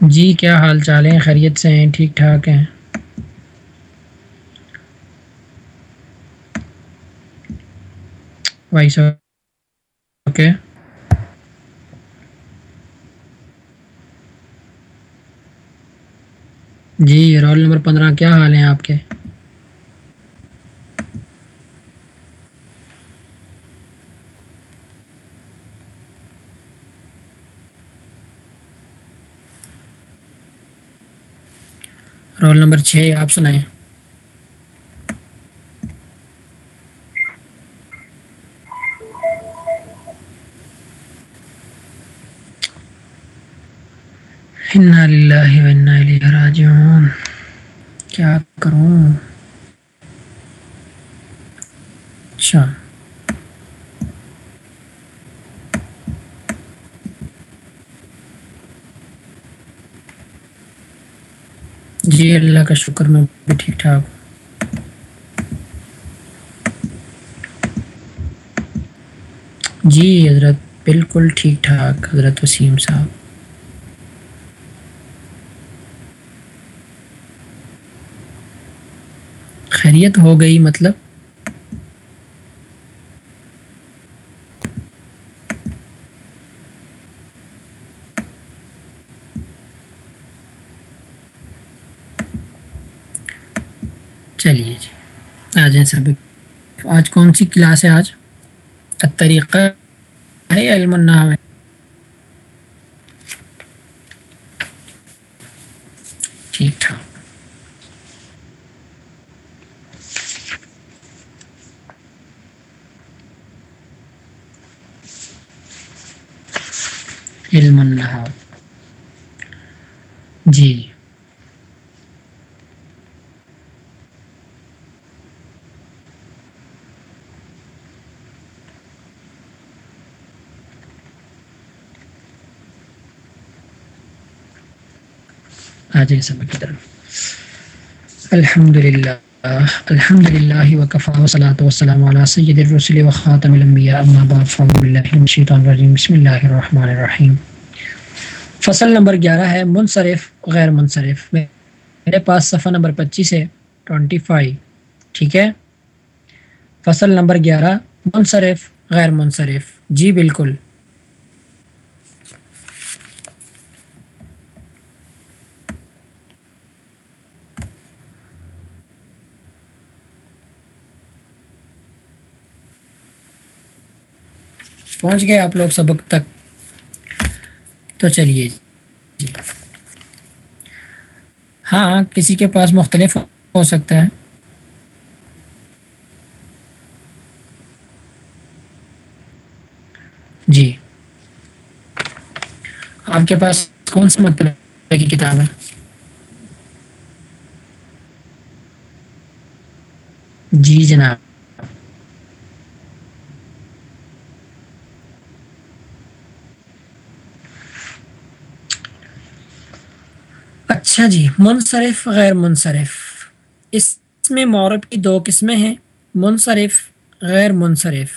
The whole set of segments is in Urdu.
جی کیا حال چال ہیں؟ خیریت سے ہیں؟ ٹھیک ٹھاک ہیں؟ Voice okay? جی رول نمبر پندرہ، کیا حال ہیں آپ کے رول نمبر چھ آپ سنائیں راجعون کیا کروں اچھا جی اللہ کا شکر، میں بھی ٹھیک ٹھاک جی حضرت بالکل ٹھیک ٹھاک، حضرت وسیم صاحب۔ خیریت ہو گئی مطلب چلیے جی آ جائیں سب آج کون سی کلاس ہے آج؟ طریقہ ہے علم النحو ہے ٹھیک ٹھاک علم النحو جی آ جائیں سبق کی طرف۔ الحمد للہ الحمد للہ وقفا وصلاۃ وسلام علیہ سید الرسل و وخاتم الانبیاء، اما بعد، فاعوذ باللہ من الشیطان الرجیم، بسم اللہ الرحمن الرحیم۔ فصل نمبر گیارہ ہے، منصرف، غیر منصرف۔ میرے پاس صفحہ نمبر پچیس ہے ٹوئنٹی فائیو۔ ٹھیک ہے؟ فصل نمبر گیارہ، منصرف، غیر منصرف۔ جی بالکل۔ پہنچ گئے آپ لوگ سبق تک۔ تو چلیے جی۔ ہاں کسی کے پاس مختلف ہو سکتا ہے۔ جی۔ آپ کے پاس کون سی مطلب کی کتاب ہے؟ جی جناب۔ اچھا جی منصرف غیر منصرف۔ اس میں مورب کی دو قسمیں ہیں، منصرف غیر منصرف۔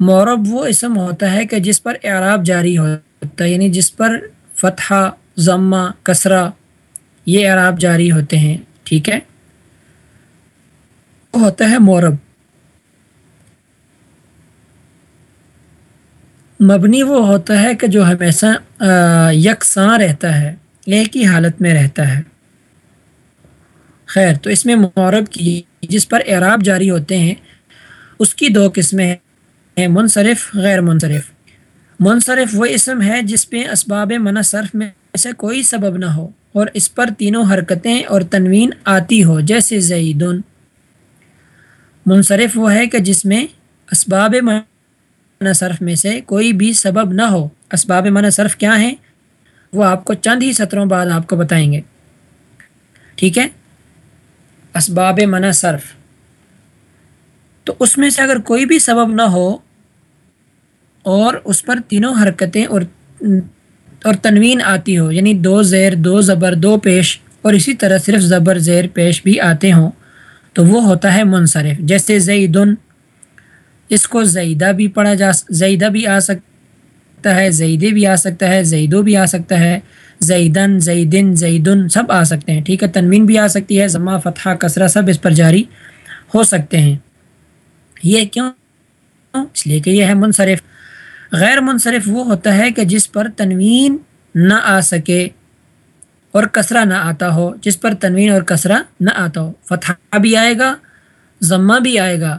مورب وہ اسم ہوتا ہے کہ جس پر اعراب جاری ہوتا ہے یعنی جس پر فتحہ، ضمہ، کسرہ یہ اعراب جاری ہوتے ہیں، ٹھیک ہے؟ وہ ہوتا ہے مورب۔ مبنی وہ ہوتا ہے کہ جو ہمیشہ یکساں رہتا ہے۔ ایک ہی حالت میں رہتا ہے۔ خیر، تو اس میں معرب کی جس پر اعراب جاری ہوتے ہیں، اس کی دو قسمیں ہیں، منصرف، غیر منصرف۔ منصرف وہ اسم ہے جس پہ اسباب منع صرف میں سے کوئی سبب نہ ہو، اور اس پر تینوں حرکتیں اور تنوین آتی ہو، جیسے زیدن۔ منصرف وہ ہے کہ جس میں اسباب منع صرف میں سے کوئی بھی سبب نہ ہو۔ اسباب منع صرف کیا ہیں؟ وہ آپ کو چند ہی سطروں بعد آپ کو بتائیں گے۔ ٹھیک ہے؟ اسباب منع صرف۔ تو اس میں سے اگر کوئی بھی سبب نہ ہو اور اس پر تینوں حرکتیں اور اور تنوین آتی ہو یعنی دو زیر، دو زبر، دو پیش اور اسی طرح صرف زبر، زیر، پیش بھی آتے ہوں، تو وہ ہوتا ہے منصرف۔ جیسے زیدن، اس کو زیدہ بھی پڑھا جا، زیدہ بھی آ سک سکتا ہے، زیدے بھی آ سکتا ہے، زیدو بھی آ سکتا ہے، زیدن زیدن زیدن سب آ سکتے ہیں، ٹھیک ہے؟ تنوین بھی آ سکتی ہے ضمہ فتحہ، کثرہ سب اس پر جاری ہو سکتے ہیں۔ یہ کیوں؟ اس لیے کہ یہ ہے منصرف۔ غیر منصرف وہ ہوتا ہے کہ جس پر تنوین نہ آ سکے اور کسرہ نہ آتا ہو، جس پر تنوین اور کسرہ نہ آتا ہو۔ فتح بھی آئے گا ضمہ بھی آئے گا،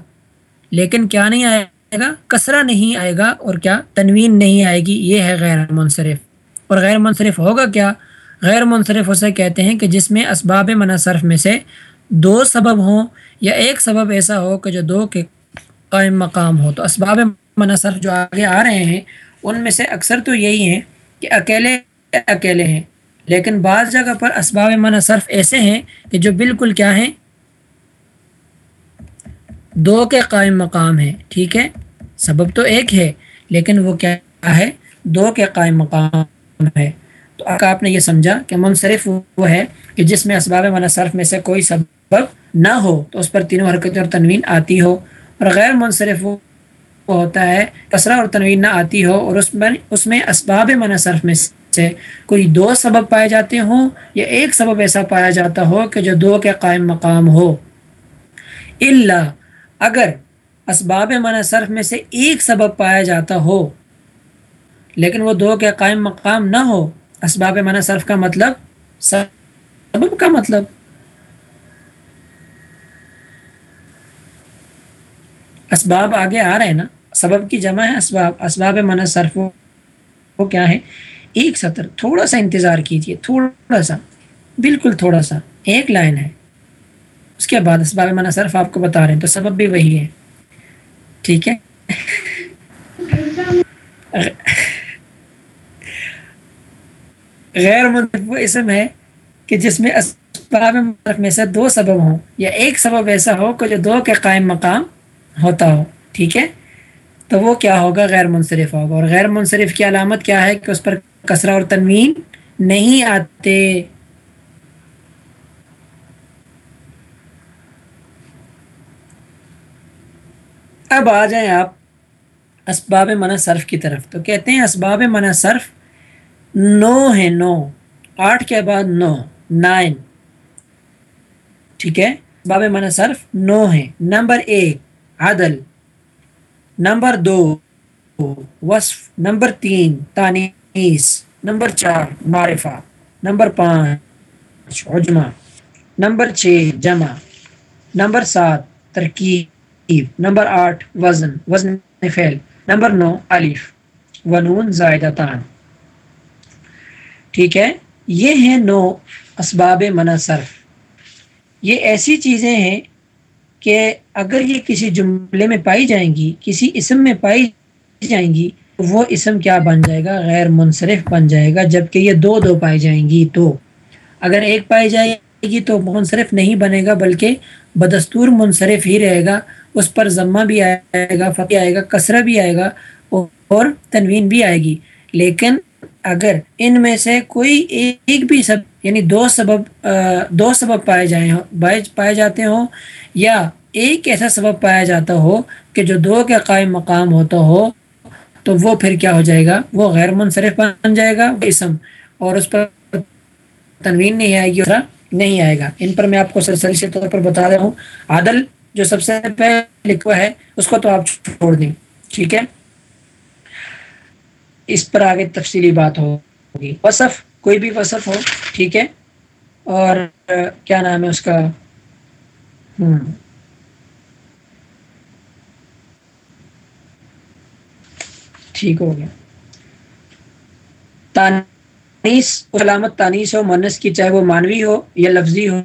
لیکن کیا نہیں آئے گا کسرہ نہیں آئے گا اور کیا، تنوین نہیں آئے گی، یہ ہے غیر منصرف۔ اور غیر منصرف ہوگا کیا؟ غیر منصرف اسے کہتے ہیں کہ جس میں اسباب منصرف میں سے دو سبب ہوں یا ایک سبب ایسا ہو کہ جو دو کے قائم مقام ہو۔ تو اسباب منصرف جو آگے آ رہے ہیں، ان میں سے اکثر تو یہی ہیں کہ اکیلے اکیلے ہیں۔ لیکن بعض جگہ پر اسباب من صرف ایسے ہیں کہ جو بالکل کیا ہیں دو کے قائم مقام ہیں، ٹھیک ہے؟ سبب تو ایک ہے، لیکن وہ کیا ہے؟ دو کے قائم مقام ہے۔ تو آپ نے یہ سمجھا کہ منصرف وہ ہے کہ جس میں اسباب من صرف میں سے کوئی سبب نہ ہو، تو اس پر تینوں حرکتیں اور تنوین آتی ہو۔ اور غیر منصرف وہ ہوتا ہے، کثرہ اور تنوین نہ آتی ہو، اور اس میں اس میں اسباب من صرف میں سے کوئی دو سبب پائے جاتے ہوں، یا ایک سبب ایسا پایا جاتا ہو کہ جو دو کے قائم مقام ہو۔ اللہ اگر اسباب من صرف میں سے ایک سبب پایا جاتا ہو، لیکن وہ دو کے قائم مقام نہ ہو، اسباب من صرف کا مطلب سبب کا مطلب۔ اسباب آگے آ رہے ہیں نا، سبب کی جمع ہے اسباب اسباب من صرف وہ کیا ہے؟ ایک سطر، تھوڑا سا انتظار کیجیے تھوڑا سا، بالکل تھوڑا سا، ایک لائن ہے۔ اس کے بعد اسباب منع صرف آپ کو بتا رہے ہیں، تو سبب بھی وہی ہے۔ ٹھیک ہے؟ غیر منصف اسم ہے کہ جس میں اسباب منصف میں سے دو سبب ہوں، یا ایک سبب ایسا ہو کہ جو دو کے قائم مقام ہوتا ہو۔ ٹھیک ہے؟ تو وہ کیا ہوگا؟ غیر منصرف ہوگا۔ اور غیر منصرف کی علامت کیا ہے؟ کہ اس پر کسرہ اور تنوین نہیں آتے۔ اب آ جائیں آپ اسباب منع صرف کی طرف؟ تو کہتے ہیں اسباب منع صرف نو ہے نو۔ آٹھ کے بعد نو، نائن۔ ٹھیک ہے؟ اسباب منع صرف نو ہے نمبر ایک عدل۔ نمبر دو، وصف۔ نمبر تین تانی نمبر چار، معرفہ۔ نمبر پانچ، عجمہ۔ نمبر چھ، جمع۔ نمبر سات، ترکیب۔ نمبر آٹھ وزن وزن فعل نمبر نو الف ونون زائدہ تان ٹھیک ہے؟ یہ ہیں نو اسباب منصرف یہ ایسی چیزیں ہیں کہ اگر یہ کسی جملے میں پائی جائیں گی، کسی اسم میں پائی جائیں گی، وہ اسم کیا بن جائے گا؟ غیر منصرف بن جائے گا جبکہ یہ دو دو پائی جائیں گی تو۔ اگر ایک پائی جائے گی تو منصرف نہیں بنے گا، بلکہ بدستور منصرف ہی رہے گا۔ اس پر ضمہ بھی آئے گا فتح آئے گا کثرہ بھی آئے گا اور تنوین بھی آئے گی۔ لیکن اگر ان میں سے کوئی ایک بھی سب یعنی دو سبب دو سبب پائے جائیں پائے جاتے ہوں یا ایک ایسا سبب پایا جاتا ہو کہ جو دو کے قائم مقام ہوتا ہو، تو وہ پھر کیا ہو جائے گا؟ وہ غیر منصرف بن جائے گا اسم، اور اس پر تنوین نہیں آئے گی نہیں آئے گا۔ ان پر میں آپ کو سلسلے طور پر بتا رہا ہوں۔ عادل جو سب سے پہلے لکھوا ہے، اس کو تو آپ چھوڑ دیں، ٹھیک ہے؟ اس پر آگے تفصیلی بات ہوگی۔ وصف، کوئی بھی وصف ہو، ٹھیک ہے؟ اور کیا نام ہے اس کا؟ ہوں۔ ٹھیک ہو گیا۔ تانیس علامت تانیس ہو منس کی، چاہے وہ مانوی ہو یا لفظی ہو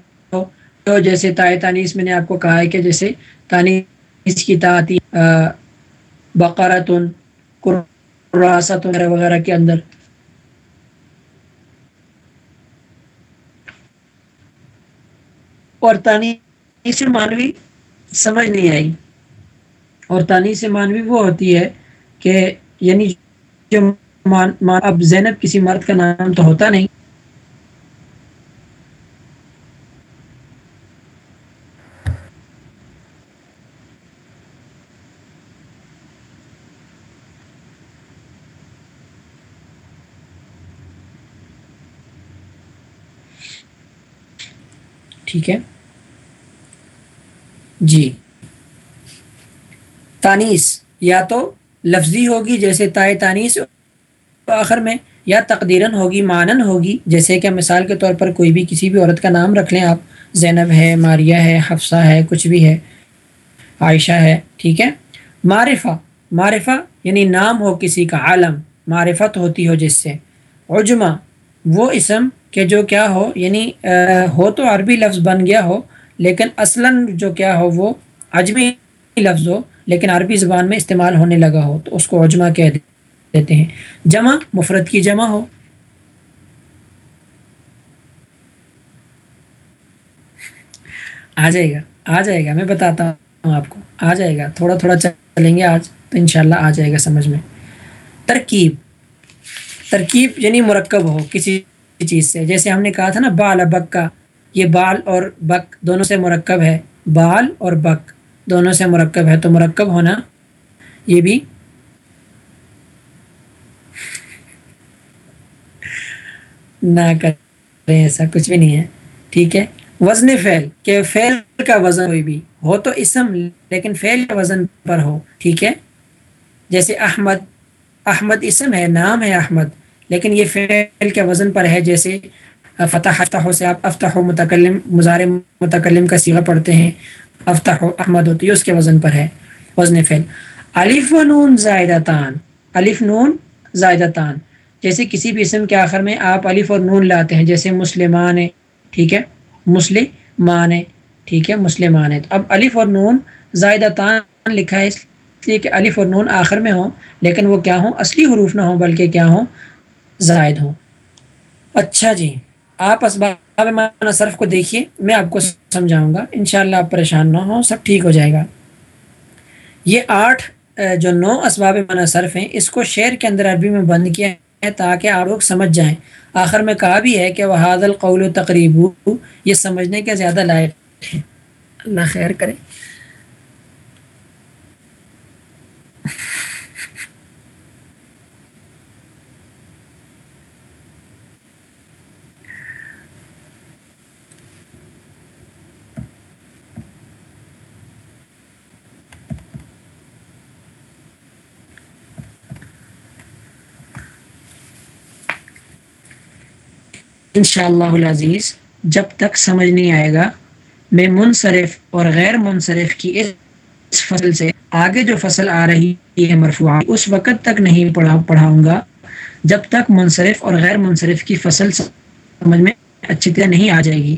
تو جیسے تائے تانیس میں نے آپ کو کہا ہے کہ جیسے تانیس کی تعتی بقرتن قراست وغیرہ وغیرہ کے اندر۔ اور تانیس مانوی سمجھ نہیں آئی۔ اور تانیس مانوی وہ ہوتی ہے کہ یعنی جو مان، اب زینب کسی مرد کا نام تو ہوتا نہیں ٹھیک ہے۔ جی۔ تانیس یا تو لفظی ہوگی جیسے تائے تانیس آخر میں یا تقدیرن ہوگی، مانن ہوگی۔ جیسے کہ مثال کے طور پر کوئی بھی کسی بھی عورت کا نام رکھ لیں آپ۔ زینب ہے، ماریہ ہے، حفصہ ہے، کچھ بھی ہے۔ عائشہ ہے، ٹھیک ہے۔ معرفہ معرفہ یعنی نام ہو کسی کا، عالم۔ معرفت ہوتی ہو جس سے۔ عجمہ، وہ اسم کہ جو کیا ہو یعنی ہو تو عربی لفظ بن گیا ہو، لیکن اصلاً جو کیا ہو، وہ اجمی لفظ ہو، لیکن عربی زبان میں استعمال ہونے لگا ہو، تو اس کو عجمہ کہہ دیتے ہیں۔ جمع، مفرد کی جمع ہو۔ آ جائے گا، آ جائے گا، میں بتاتا ہوں آپ کو۔ آ جائے گا، تھوڑا تھوڑا چلیں گے آج، تو انشاءاللہ آ جائے گا سمجھ میں۔ ترکیب ترکیب یعنی مرکب ہو، کسی چیز سے۔ جیسے ہم نے کہا تھا نا، بال بک کا۔ یہ بال اور بک دونوں سے مرکب ہے۔ بال اور بک دونوں سے مرکب ہے۔ تو مرکب ہونا یہ بھی نہ کریں، ایسا کچھ بھی نہیں ہے۔ ٹھیک ہے۔ وزن فعل، کہ فعل کا وزن کوئی بھی ہو تو اسم، لیکن فعل کا وزن پر ہو۔ ٹھیک ہے۔ جیسے احمد احمد اسم ہے، نام ہے احمد۔ لیکن یہ فعل کے وزن پر ہے جیسے فتح افتح سے آپ افتح و متکلم مزار متکلم کا سیغہ پڑھتے ہیں افتح و احمد ہوتی ہے، اس کے وزن پر ہے، وزن فعل۔ الف و نون زائدتان، الف نون زائدتان۔ جیسے کسی بھی اسم کے آخر میں آپ الف اور نون لاتے ہیں، جیسے مسلمان ٹھیک ہے؟ مسلمان ٹھیک ہے؟ مسلمان ہے اب الف اور نون زائدتان لکھا ہے اس لیے کہ الف اور نون آخر میں ہوں، لیکن وہ کیا ہوں؟ اصلی حروف نہ ہوں، بلکہ کیا ہوں؟ زائد ہوں۔ اچھا جی آپ اسباب معنی صرف کو دیکھیے، میں آپ کو سمجھاؤں گا۔ انشاءاللہ آپ پریشان نہ ہوں، سب ٹھیک ہو جائے گا۔ یہ آٹھ جو نو اسباب معنی صرف ہیں، اس کو شعر کے اندر عربی میں بند کیا ہے تاکہ آپ لوگ سمجھ جائیں۔ آخر میں کہا بھی ہے کہ وہ حاضل قول و تقریب یہ سمجھنے کے زیادہ لائق ہے۔ اللہ خیر کرے۔ انشاءاللہ العزیز، جب تک سمجھ نہیں آئے گا، میں منصرف اور غیر منصرف کی اس فصل سے آگے جو فصل آ رہی ہے مرفوع اس وقت تک نہیں پڑھا، پڑھاؤں گا۔ جب تک منصرف اور غیر منصرف کی فصل سمجھ میں اچھی طرح نہیں آ جائے گی۔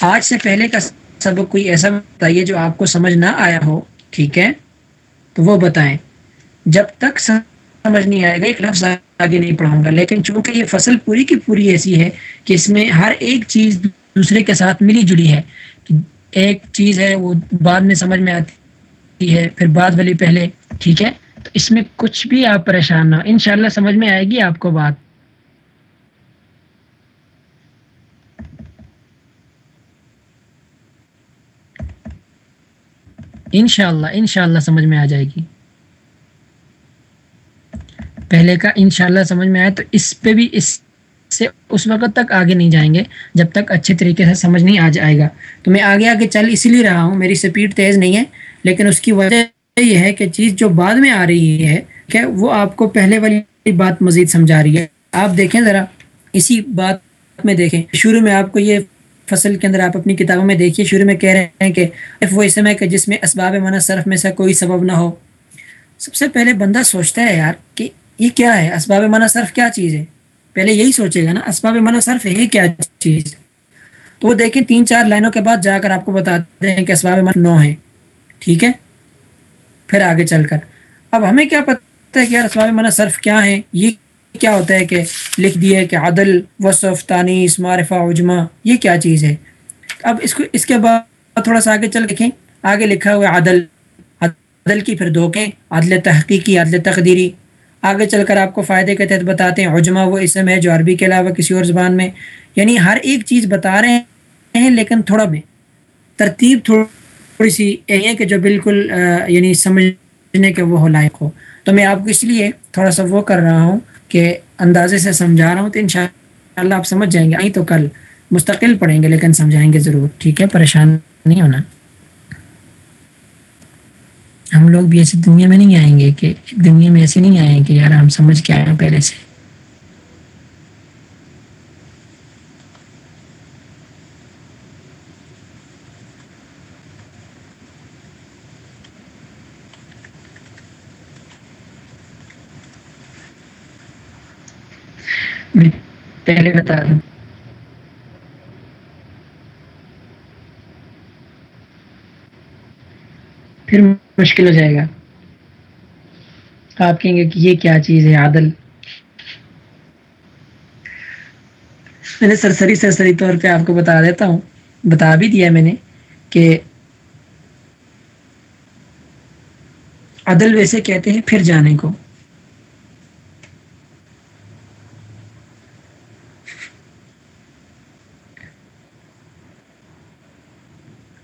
آج سے پہلے کا سبق کوئی ایسا بتائیے جو آپ کو سمجھ نہ آیا ہو، ٹھیک ہے؟ تو وہ بتائیں۔ جب تک سمجھ نہیں آئے گا، ایک لفظ آگے نہیں پڑھاؤں گا۔ لیکن چونکہ یہ فصل پوری کی پوری ایسی ہے کہ اس میں ہر ایک چیز دوسرے کے ساتھ ملی جلی ہے ایک چیز ہے وہ بعد میں سمجھ میں آتی ہے، پھر بعد والی پہلے، ٹھیک ہے؟ تو اس میں کچھ بھی آپ پریشان نہ ان شاء اللہ سمجھ میں آئے گی آپ کو بات۔ ان شاء اللہ اللہ سمجھ میں آ جائے گی۔ پہلے کا انشاءاللہ سمجھ میں آئے تو اس پہ بھی اس سے اس وقت تک آگے نہیں جائیں گے، جب تک اچھے طریقے سے سمجھ نہیں آ جائے گا۔ تو میں آگے آگے چل اسی لیے رہا ہوں، میری سپیڈ تیز نہیں ہے، لیکن اس کی وجہ یہ ہے کہ چیز جو بعد میں آ رہی ہے کہ وہ آپ کو پہلے والی بات مزید سمجھا رہی ہے۔ آپ دیکھیں ذرا، اسی بات میں دیکھیں۔ شروع میں آپ کو یہ فصل کے اندر آپ اپنی کتابوں میں دیکھیے۔ شروع میں کہہ رہے ہیں کہ وہ اسم ہے کہ جس میں اسباب منع صرف میں سے کوئی سبب نہ ہو۔ سب سے پہلے بندہ سوچتا ہے یار کہ یہ کیا ہے؟ اسباب منع صرف کیا چیز ہے؟ پہلے یہی سوچے گا نا، اسباب منع صرف ہے یہ کیا چیز؟ تو وہ دیکھیں تین چار لائنوں کے بعد جا کر آپ کو بتاتے ہیں کہ اسباب منع نو ہے۔ ٹھیک ہے؟ پھر آگے چل کر۔ اب ہمیں کیا پتہ ہے کہ یار اسباب منع صرف کیا ہیں یہ کیا ہوتا ہے کہ لکھ دیے کہ عدل، وصف تانیس معرفہ، عجمہ، یہ کیا چیز ہے؟ اب اس کو، اس کے بعد تھوڑا سا آگے چل لکھیں آگے لکھا ہوا عدل۔ عدل کی پھر دو کے عدل تحقیقی، عدل تقدیری۔ آگے چل کر آپ کو فائدے کے تحت بتاتے ہیں۔ عجمہ وہ اسم ہے جو عربی کے علاوہ کسی اور زبان میں یعنی ہر ایک چیز بتا رہے ہیں، لیکن تھوڑا میں ترتیب تھوڑی سی یہ ہے کہ جو بالکل یعنی سمجھنے کے وہ ہو لائق ہو۔ تو میں آپ کو اس لیے تھوڑا سا وہ کر رہا ہوں کہ اندازے سے سمجھا رہا ہوں تو ان شاء اللہ آپ سمجھ جائیں گے۔ آئی تو کل مستقل پڑھیں گے، لیکن سمجھائیں گے ضرور، ٹھیک ہے؟ پریشان نہیں ہونا۔ ہم لوگ بھی ایسی دنیا میں نہیں آئیں گے کہ دنیا میں ایسے نہیں آئیں کہ یار ہم سمجھ کے آئے ہیں پہلے سے۔ پہلے بتا دوں۔ پھر مشکل ہو جائے گا۔ آپ کہیں گے کہ یہ کیا چیز ہے عادل؟ میں نے سرسری سرسری طور پہ آپ کو بتا دیتا ہوں۔ بتا بھی دیا میں نے کہ عدل ویسے کہتے ہیں پھر جانے کو۔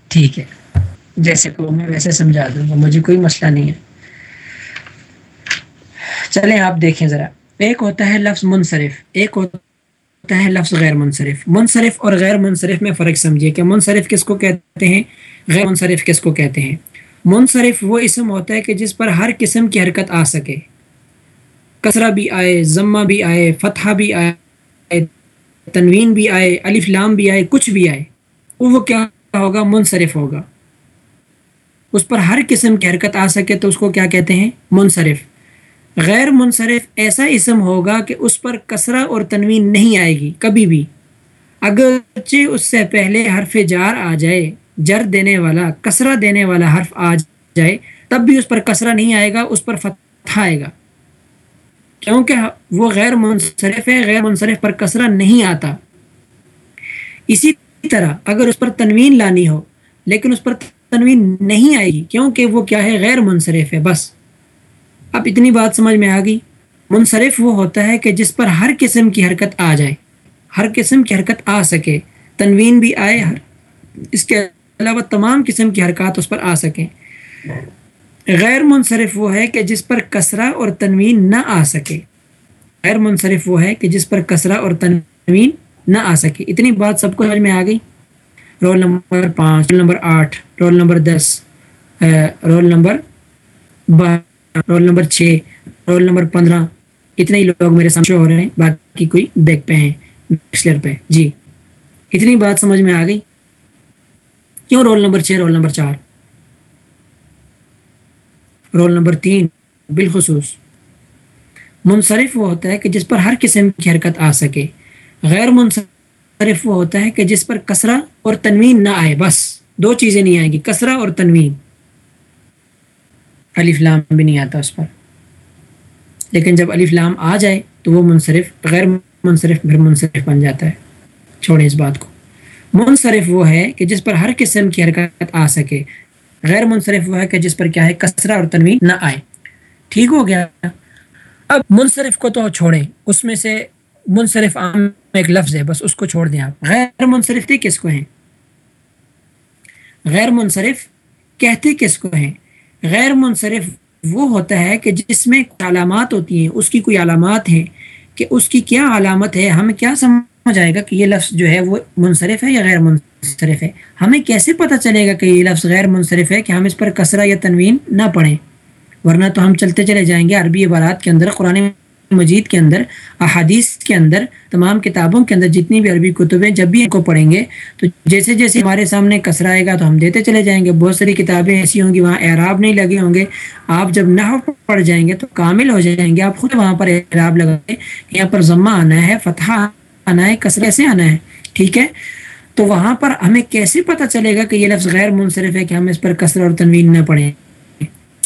ٹھیک ہے۔ جیسے کو میں ویسے سمجھا دوں گا، مجھے کوئی مسئلہ نہیں ہے۔ چلیں آپ دیکھیں ذرا۔ ایک ہوتا ہے لفظ منصرف، ایک ہوتا ہے لفظ غیر منصرف۔ منصرف اور غیر منصرف میں فرق سمجھیے کہ منصرف کس کو کہتے ہیں، غیر منصرف کس کو کہتے ہیں۔ منصرف وہ اسم ہوتا ہے کہ جس پر ہر قسم کی حرکت آ سکے۔ کسرہ بھی آئے، ضمہ بھی آئے، فتحہ بھی آئے، تنوین بھی آئے، الف لام بھی آئے، کچھ بھی آئے۔ وہ کیا ہوگا؟ منصرف ہوگا۔ اس پر ہر قسم کی حرکت آ سکے تو اس کو کیا کہتے ہیں؟ منصرف۔ غیر منصرف ایسا اسم ہوگا کہ اس پر کسرہ اور تنوین نہیں آئے گی، کبھی بھی۔ اگرچہ اس سے پہلے حرف جار آ جائے، جر دینے والا کسرہ دینے والا حرف آ جائے، تب بھی اس پر کسرہ نہیں آئے گا، اس پر فتح آئے گا۔ کیونکہ وہ غیر منصرف ہے، غیر منصرف پر کسرہ نہیں آتا۔ اسی طرح اگر اس پر تنوین لانی ہو، لیکن اس پر تنوین نہیں آئے گی، کیونکہ وہ کیا ہے، غیر منصرف ہے، بس۔ اب اتنی بات سمجھ میں آ گئی۔ منصرف وہ ہوتا ہے کہ جس پر ہر قسم کی حرکت آ جائے، ہر قسم کی حرکت آ سکے۔ تنوین بھی آئے، ہر۔ اس کے علاوہ تمام قسم کی حرکات اس پر آ سکیں۔ غیر منصرف وہ ہے کہ جس پر کسرہ اور تنوین نہ آ سکے۔ غیر منصرف وہ ہے کہ جس پر کسرہ اور تنوین نہ آ سکے۔ اتنی بات سب کو سمجھ میں آ گئی۔ رول نمبر پانچ، رول نمبر آٹھ، رول نمبر دس رول نمبر بارہ، رول نمبر چھ، رول نمبر پندرہ۔ اتنے ہی لوگ میرے سامنے ہو رہے ہیں، باقی کوئی بیک پہ ہیں بیچلر پہ۔ جی۔ اتنی بات سمجھ میں آ گئی؟ کیوں رول نمبر چھ، رول نمبر چار؟ رول نمبر تین، بالخصوص۔ منصرف وہ ہوتا ہے کہ جس پر ہر قسم کی حرکت آ سکے۔ غیر منصرف وہ ہوتا ہے کہ جس پر کسرہ اور تنوین نہ آئے، بس دو چیزیں نہیں آئیں گی کسرہ اور تنوین۔ الف لام بھی نہیں آتا اس پر۔ لیکن جب الف لام آ جائے تو وہ منصرف، غیر منصرف پھر منصرف بن جاتا ہے۔ چھوڑیں اس بات کو۔ منصرف وہ ہے کہ جس پر ہر قسم کی حرکت آ سکے۔ غیر منصرف وہ ہے کہ جس پر کیا ہے کسرہ اور تنوین نہ آئے۔ ٹھیک ہو گیا۔ اب منصرف کو تو چھوڑیں۔ اس میں سے منصرف عام ایک لفظ ہے، بس اس کو چھوڑ دیں آپ۔ غیر منصرف تھے کس کو ہیں؟ غیر منصرف کہتے کس کو ہیں؟ غیر منصرف وہ ہوتا ہے کہ جس میں علامات ہوتی ہیں، اس کی کوئی علامات ہیں کہ اس کی کیا علامت ہے؟ ہمیں کیا سمجھ آئے گا کہ یہ لفظ جو ہے وہ منصرف ہے یا غیر منصرف ہے؟ ہمیں کیسے پتہ چلے گا کہ یہ لفظ غیر منصرف ہے کہ ہم اس پر کثرہ یا تنوین نہ پڑھیں؟ ورنہ تو ہم چلتے چلے جائیں گے عربی عبارات کے اندر، قرآن مجید کے اندر، احادیث کے اندر، تمام کتابوں کے اندر جتنی بھی عربی کتبیں جب بھی ان کو پڑھیں گے، تو جیسے جیسے ہمارے سامنے کسرا آئے گا تو ہم دیتے چلے جائیں گے۔ بہت ساری کتابیں ایسی ہوں گی، وہاں اعراب نہیں لگے ہوں گے۔ آپ جب نہ پڑھ جائیں گے تو کامل ہو جائیں گے۔ آپ خود وہاں پر اعراب لگائیں کہ یہاں پر ضمہ آنا ہے فتح آنا ہے کسرے سے آنا ہے، ٹھیک ہے؟ تو وہاں پر ہمیں کیسے پتہ چلے گا کہ یہ لفظ غیر منصرف ہے کہ ہم اس پر کثر اور تنوین نہ پڑھیں؟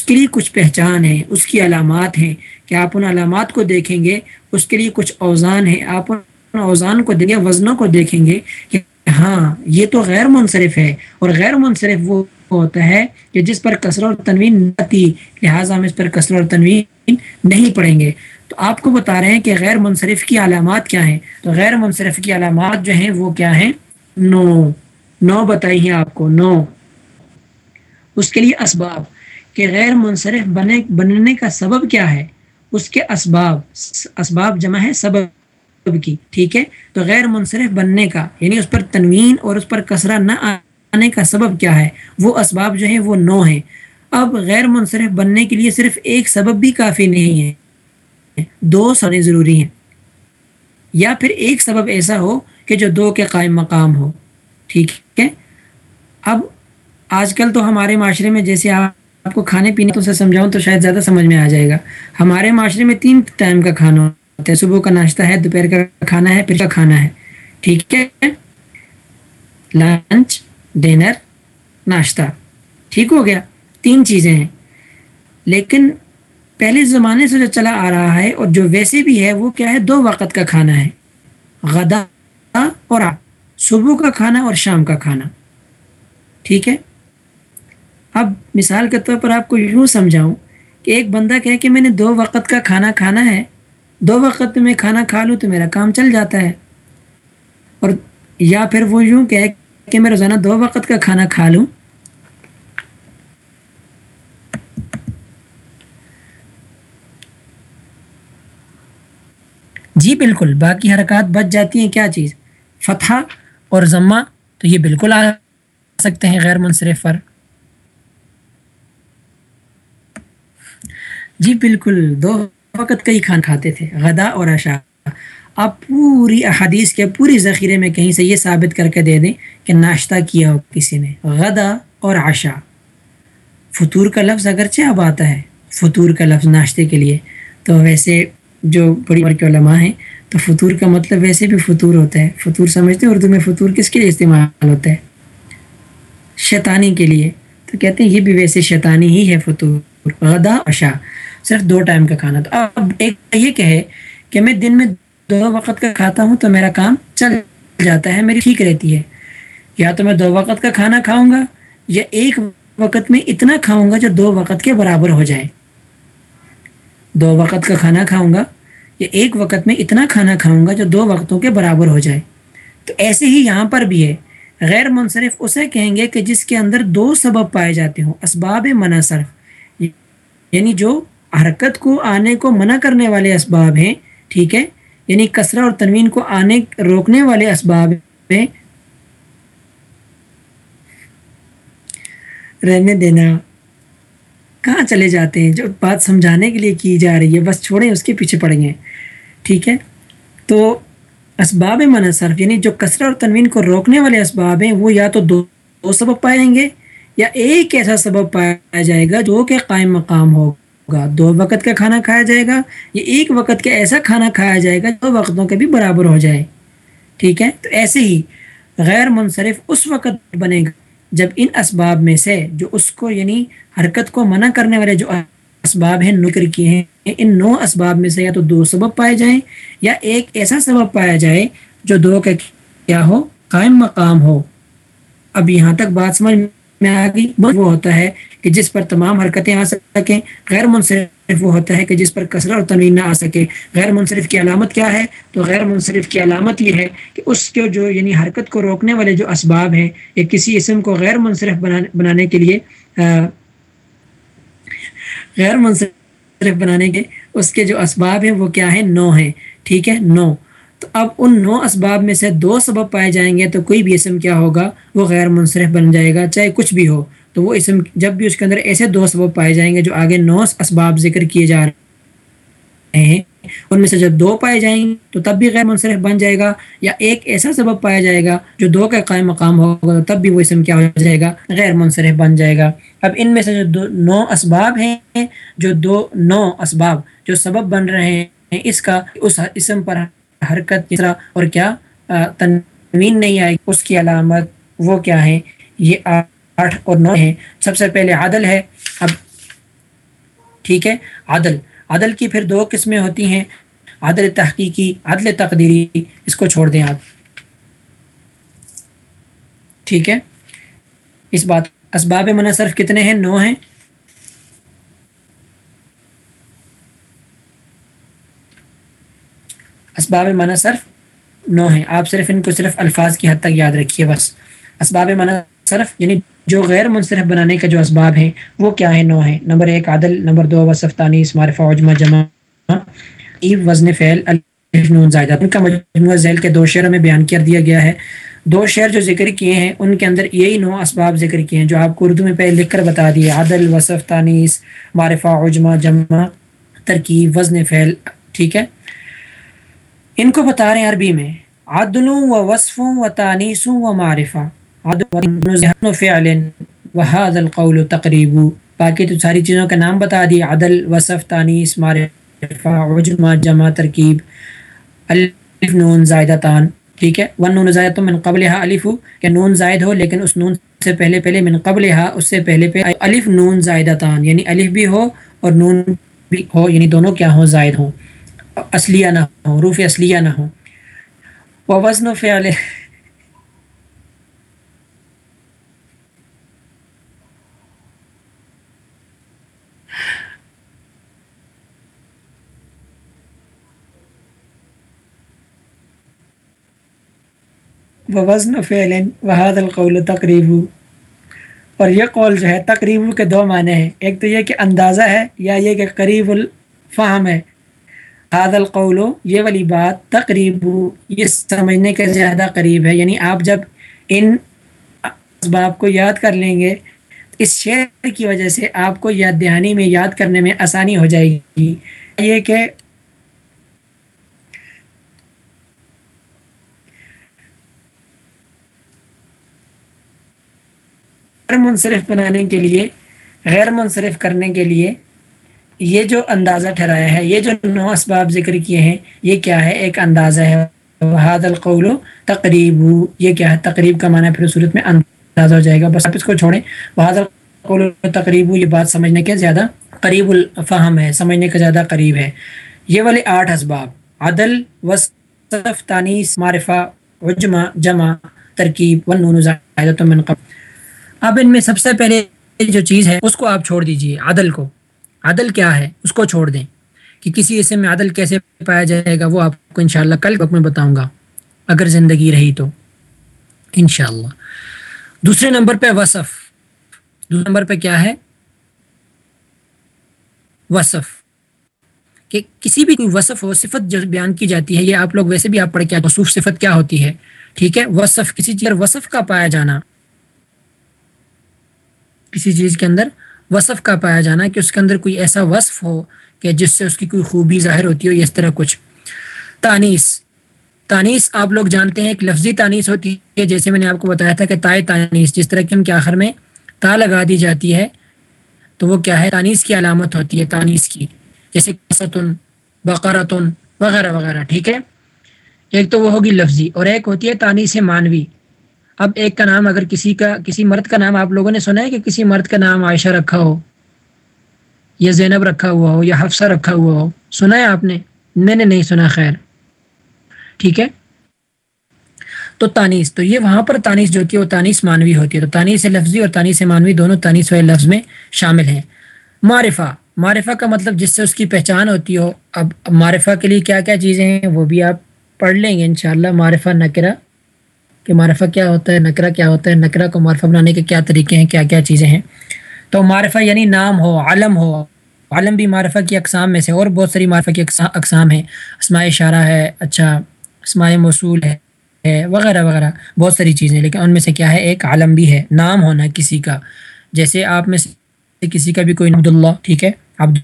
اس کے لیے کچھ پہچان ہے، اس کی علامات ہیں۔ کہ آپ ان علامات کو دیکھیں گے؟ اس کے لیے کچھ اوزان ہیں۔ آپ ان اوزان کو دیں گے، وزنوں کو دیکھیں گے کہ ہاں یہ تو غیر منصرف ہے۔ اور غیر منصرف وہ ہوتا ہے کہ جس پر کثر اور تنوین نہ تھی، لہٰذا ہم اس پر کثر اور تنوین نہیں پڑھیں گے۔ تو آپ کو بتا رہے ہیں کہ غیر منصرف کی علامات کیا ہیں؟ تو غیر منصرف کی علامات جو ہیں وہ کیا ہیں؟ نو۔ نو بتائی ہیں آپ کو، نو۔ اس کے لیے اسباب۔ کہ غیر منصرف بنے بننے کا سبب کیا ہے؟ اس کے اسباب اسباب جمع ہے سبب کی، ٹھیک ہے؟ تو غیر منصرف بننے کا یعنی اس پر تنوین اور اس پر کسرہ نہ آنے کا سبب کیا ہے؟ وہ اسباب جو ہیں وہ نو ہیں۔ اب غیر منصرف بننے کے لیے صرف ایک سبب بھی کافی نہیں ہے۔ دو سنے ضروری ہیں۔ یا پھر ایک سبب ایسا ہو کہ جو دو کے قائم مقام ہو۔ ٹھیک ہے؟ اب آج کل تو ہمارے معاشرے میں جیسے آپ آپ کو کھانے پینے سے سمجھاؤں تو شاید زیادہ سمجھ میں آ جائے گا۔ ہمارے معاشرے میں تین ٹائم کا کھانا ہوتا ہے۔ صبح کا ناشتہ ہے، دوپہر کا کھانا ہے، پھر کا کھانا ہے۔ ٹھیک ہے؟ لنچ، ڈنر، ناشتہ۔ ٹھیک ہو گیا۔ تین چیزیں ہیں۔ لیکن پہلے زمانے سے جو چلا آ رہا ہے اور جو ویسے بھی ہے، وہ کیا ہے؟ دو وقت کا کھانا ہے۔ غدا اور صبح کا کھانا اور شام کا کھانا۔ ٹھیک ہے؟ اب مثال کے طور پر آپ کو یوں سمجھاؤں کہ ایک بندہ کہے کہ میں نے دو وقت کا کھانا کھانا ہے، دو وقت میں کھانا کھا لوں تو میرا کام چل جاتا ہے۔ اور یا پھر وہ یوں کہے کہ میں روزانہ دو وقت کا کھانا کھا لوں۔ جی بالکل، باقی حرکات بچ جاتی ہیں۔ کیا چیز؟ فتح اور ضمہ تو یہ بالکل آ سکتے ہیں غیر منصرف پر۔ جی بالکل، دو وقت کا ہی کھان کھاتے تھے، غدا اور اشا آپ پوری احادیث کے پوری ذخیرے میں کہیں سے یہ ثابت کر کے دے دیں کہ ناشتہ کیا ہو کسی نے، غدا اور عشا فطور کا لفظ اگرچہ اب آتا ہے، فطور کا لفظ ناشتے کے لیے۔ تو ویسے جو بڑی عمر کے علماء ہیں، تو فطور کا مطلب ویسے بھی فطور ہوتا ہے۔ فطور سمجھتے ہیں، اردو میں فطور کس کے لیے استعمال ہوتا ہے؟ شیطانی کے لیے۔ تو کہتے ہیں یہ بھی ویسے شیطانی ہی ہے فطور، غدا اشا صرف دو ٹائم کا کھانا تو اب ایک یہ کہے کہ میں دن میں دو وقت کا کھاتا ہوں تو میرا کام چل جاتا ہے، میری ٹھیک رہتی ہے۔ یا تو میں دو وقت کا کھانا کھاؤں گا یا ایک وقت میں اتنا کھاؤں گا جو دو وقت کے برابر ہو جائے۔ دو وقت کا کھانا کھاؤں گا یا ایک وقت میں اتنا کھانا کھاؤں گا جو دو وقتوں کے برابر ہو جائے۔ تو ایسے ہی یہاں پر بھی ہے۔ غیر منصرف اسے کہیں گے کہ جس کے اندر دو سبب پائے جاتے ہوں، اسباب منصرف یعنی جو حرکت کو آنے کو منع کرنے والے اسباب ہیں، ٹھیک ہے؟ یعنی کثرہ اور تنوین کو آنے، روکنے والے اسباب ہیں۔ رہنے دینا۔ کہاں چلے جاتے ہیں؟ جو بات سمجھانے کے لیے کی جا رہی ہے، بس چھوڑیں، اس کے پیچھے پڑیں گے ٹھیک ہے؟ تو اسباب منصرف یعنی جو کثرہ اور تنوین کو روکنے والے اسباب ہیں، وہ یا تو دو دو سبب پائیں گے یا ایک ایسا سبب پایا جائے گا جو کہ قائم مقام ہوگا۔ دو وقت کا کھانا کھایا جائے گا یا ایک وقت کا ایسا کھانا کھایا جائے گا دو وقتوں کے بھی برابر ہو جائے۔ ٹھیک ہے؟ تو ایسے ہی غیر منصرف اس وقت بنے گا جب ان اسباب میں سے جو اس کو یعنی حرکت کو منع کرنے والے جو اسباب ہیں، نکر کیے ہیں، ان نو اسباب میں سے یا تو دو سبب پائے جائیں یا ایک ایسا سبب پایا جائے جو دو کا کیا ہو، قائم مقام ہو۔ اب یہاں تک بات سمجھ میں آ گئی وہ ہوتا ہے کہ جس پر تمام حرکتیں آ سکیں، غیر منصرف وہ ہوتا ہے کہ جس پر کثرت اور تنوین نہ آ سکے۔ غیر منصرف کی علامت کیا ہے؟ تو غیر منصرف کی علامت یہ ہے کہ اس کے جو یعنی حرکت کو روکنے والے جو اسباب ہیں یا کسی اسم کو غیر منصرف بنانے کے لیے غیر منصرف بنانے کے، اس کے جو اسباب ہیں وہ کیا ہے نو ہیں۔ ٹھیک ہے؟ نو۔ اب ان نو اسباب میں سے دو سبب پائے جائیں گے تو کوئی بھی اسم کیا ہوگا؟ وہ غیر منصرف بن جائے گا، چاہے کچھ بھی ہو۔ تو وہ اسم جب بھی اس کے اندر ایسے دو سبب پائے جائیں گے جو آگے نو اسباب ذکر کیے جا رہے ہیں۔ ان میں سے جب دو پائے جائیں گے تو تب بھی غیر منصرف بن جائے گا یا ایک ایسا سبب پایا جائے گا جو دو کا قائم مقام ہوگا تب بھی وہ اسم کیا ہو جائے گا؟ غیر منصرف بن جائے گا۔ اب ان میں سے جو دو نو اسباب ہیں، جو دو نو اسباب جو سبب بن رہے ہیں، اس کا اس اسم پر حرکت کس طرح اور کیا تنوین نہیں آئے، اس کی علامت وہ کیا ہے یہ آٹھ اور نو ہیں۔ سب سے پہلے عادل ہے۔ اب ٹھیک ہے عادل عدل کی پھر دو قسمیں ہوتی ہیں۔ عدل تحقیقی، عدل تقدیری۔ اس کو چھوڑ دیں آپ۔ ٹھیک ہے۔ اس بات، اسباب منصرف کتنے ہیں؟ نو ہیں۔ اسباب منصرف نو ہیں۔ آپ صرف ان کو صرف الفاظ کی حد تک یاد رکھیے، بس۔ اسباب منصرف یعنی جو غیر منصرف بنانے کے جو اسباب ہیں، وہ کیا ہیں؟ نو ہیں۔ نمبر ایک عادل نمبر دو، وصف وصفتانی اسمارف عجمہ، جمع۔ وزن فعل نون، زائدہ۔ ان کا مجموعہ ذیل کے دو شعر میں بیان کر دیا گیا ہے۔ دو شعر جو ذکر کیے ہیں، ان کے اندر یہی نو اسباب ذکر کیے ہیں، جو آپ کو اردو میں پہلے لکھ کر بتا دیے۔ عدل، وصف، تانیس، معرفہ، عجمہ، جمع، ترکیب، وزن فعل۔ ٹھیک ہے؟ ان کو بتا رہے ہیں عربی میں، عدل و وصف و تانیس و معرفہ۔ عدل فعل وحاد القول تقریب۔ باقی تو ساری چیزوں کا نام بتا دیے عدل، وصف، تانیس، معرفہ عجمہ جمع، ترکیب، الف، نون، زائدہ تان۔ ٹھیک ہے؟ ون نون زائد تو من قبل ہا الف۔ ہو کہ نون زائد ہو لیکن اس نون سے پہلے پہلے من قبل ہا اس سے پہلے پہ الف، نون، زائدہ تان۔ یعنی الف بھی ہو اور نون بھی ہو یعنی دونوں کیا ہوں، زائد ہوں۔ اصلیہ نہ ہو روف اصلیہ نہ ہو۔ وہ وزن و فعل وزن فعل وحاد القول تقریب۔ اور یہ قول جو ہے، تقریب کے دو معنی ہیں۔ ایک تو یہ کہ اندازہ ہے یا یہ کہ قریب الفہم ہے۔ حاد القول، یہ والی بات تقریب، یہ سمجھنے کے زیادہ قریب ہے۔ یعنی آپ جب ان اسباب کو یاد کر لیں گے، اس شعر کی وجہ سے آپ کو یاد دہانی میں یاد کرنے میں آسانی ہو جائے گی۔ یہ کہ منصرف بنانے کے لیے، غیر منصرف کرنے کے لیے یہ جو اندازہ ٹھہرایا ہے، یہ جو نو اسباب ذکر کیے ہیں، یہ کیا ہے؟ ایک اندازہ ہے وحاد القول تقریب، یہ کیا ہے؟ تقریب کا معنی پھر صورت میں اندازہ ہو جائے گا۔ بس آپ اس کو چھوڑیں۔ وحاد القول تقریب، یہ بات سمجھنے کے زیادہ قریب الفہم ہے، سمجھنے کا زیادہ قریب ہے۔ یہ والے آٹھ اسباب۔ عدل، وصف تانیس معرفہ، عجمہ، جمع، ترکیب، ونون زائدت من قبل۔ اب ان میں سب سے پہلے جو چیز ہے، اس کو آپ چھوڑ دیجیے، عدل کو۔ عدل کیا ہے، اس کو چھوڑ دیں۔ کہ کسی اسم میں عدل کیسے پایا جائے گا، وہ آپ کو انشاءاللہ کل وقت میں بتاؤں گا۔ اگر زندگی رہی تو۔ انشاءاللہ۔ دوسرے نمبر پہ وصف۔ دوسرے نمبر پہ کیا ہے؟ وصف۔ کہ کسی بھی کوئی وصف ہو صفت جو بیان کی جاتی ہے، یہ آپ لوگ ویسے بھی آپ پڑھ کے وصوف صفت کیا ہوتی ہے؟ ٹھیک ہے؟ وصف کسی چیز وصف کا پایا جانا، کسی چیز کے اندر وصف کا پایا جانا کہ اس کے اندر کوئی ایسا وصف ہو کہ جس سے اس کی کوئی خوبی ظاہر ہوتی ہو یا اس طرح کچھ۔ تانیس تانیس آپ لوگ جانتے ہیں ایک لفظی تانیس ہوتی ہے، جیسے میں نے آپ کو بتایا تھا کہ تائے تانیس جس طرح کے ان کے آخر میں تا لگا دی جاتی ہے، تو وہ کیا ہے؟ تانیس کی علامت ہوتی ہے تانیس کی۔ جیسے قصتن، بقرتن، وغیرہ وغیرہ، ٹھیک ہے؟ ایک تو وہ ہوگی لفظی اور ایک ہوتی ہے تانیس مانوی اب ایک کا نام اگر کسی کا کسی مرد کا نام آپ لوگوں نے سنا ہے کہ کسی مرد کا نام عائشہ رکھا ہو؟ یا زینب رکھا ہوا ہو؟ یا حفصہ رکھا ہوا ہو؟ سنا ہے آپ نے؟ میں نے نہیں سنا، خیر۔ ٹھیک ہے؟ تو تانیس تو یہ وہاں پر تانیس جو ہوتی ہے وہ تانیس مانوی ہوتی ہے۔ تو تانیس لفظی اور تانیس مانوی دونوں تانیس والے لفظ میں شامل ہیں۔ معرفہ معرفہ کا مطلب جس سے اس کی پہچان ہوتی ہو۔ اب معرفہ کے لیے کیا کیا چیزیں ہیں؟ وہ بھی آپ پڑھ لیں گے انشاءاللہ۔ معرفہ نکرہ کہ معرفہ کیا ہوتا ہے نکرہ کیا ہوتا ہے نکرہ کو معرفہ بنانے کے کیا طریقے ہیں، کیا کیا چیزیں ہیں۔ تو معرفہ یعنی نام ہو عالم ہو۔ عالم بھی معرفہ کی اقسام میں سے اور بہت ساری معرفہ کی اقسام ہیں۔ اسماء اشارہ ہے اچھا اسماء موصول ہے، وغیرہ وغیرہ، بہت ساری چیزیں۔ لیکن ان میں سے کیا ہے، ایک عالم بھی ہے، نام ہونا کسی کا۔ جیسے آپ میں سے کسی کا بھی کوئی عبداللہ، ٹھیک ہے؟ عبد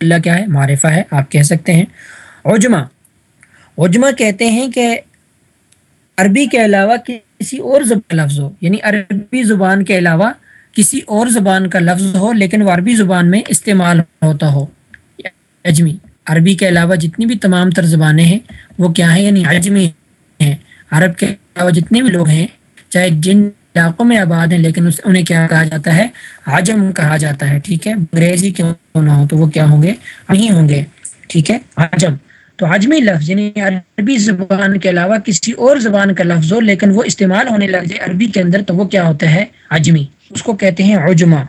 اللہ کیا ہے؟ معرفہ ہے، آپ کہہ سکتے ہیں۔ عجمہ عجمہ کہتے ہیں کہ عربی کے علاوہ کسی اور زبان لفظ ہو۔ یعنی عربی زبان کے علاوہ کسی اور زبان کا لفظ ہو، لیکن وہ عربی زبان میں استعمال ہوتا ہو۔ اجمی عربی کے علاوہ جتنی بھی تمام تر زبانیں ہیں، وہ کیا ہیں؟ یعنی اجمی ہیں۔ عرب کے علاوہ جتنے بھی لوگ ہیں، چاہے جن علاقوں میں آباد ہیں، لیکن اس انہیں کیا کہا جاتا ہے؟ عجم کہا جاتا ہے۔ ٹھیک ہے؟ انگریزی کیوں نہ ہو تو وہ کیا ہوں گے؟ نہیں ہوں گے۔ ٹھیک ہے؟ عجم۔ تو عجمی لفظ یعنی عربی زبان کے علاوہ کسی اور زبان کا لفظ ہو، لیکن وہ استعمال ہونے لگ جائے عربی کے اندر، تو وہ کیا ہوتا ہے؟ عجمی اس کو کہتے ہیں عجما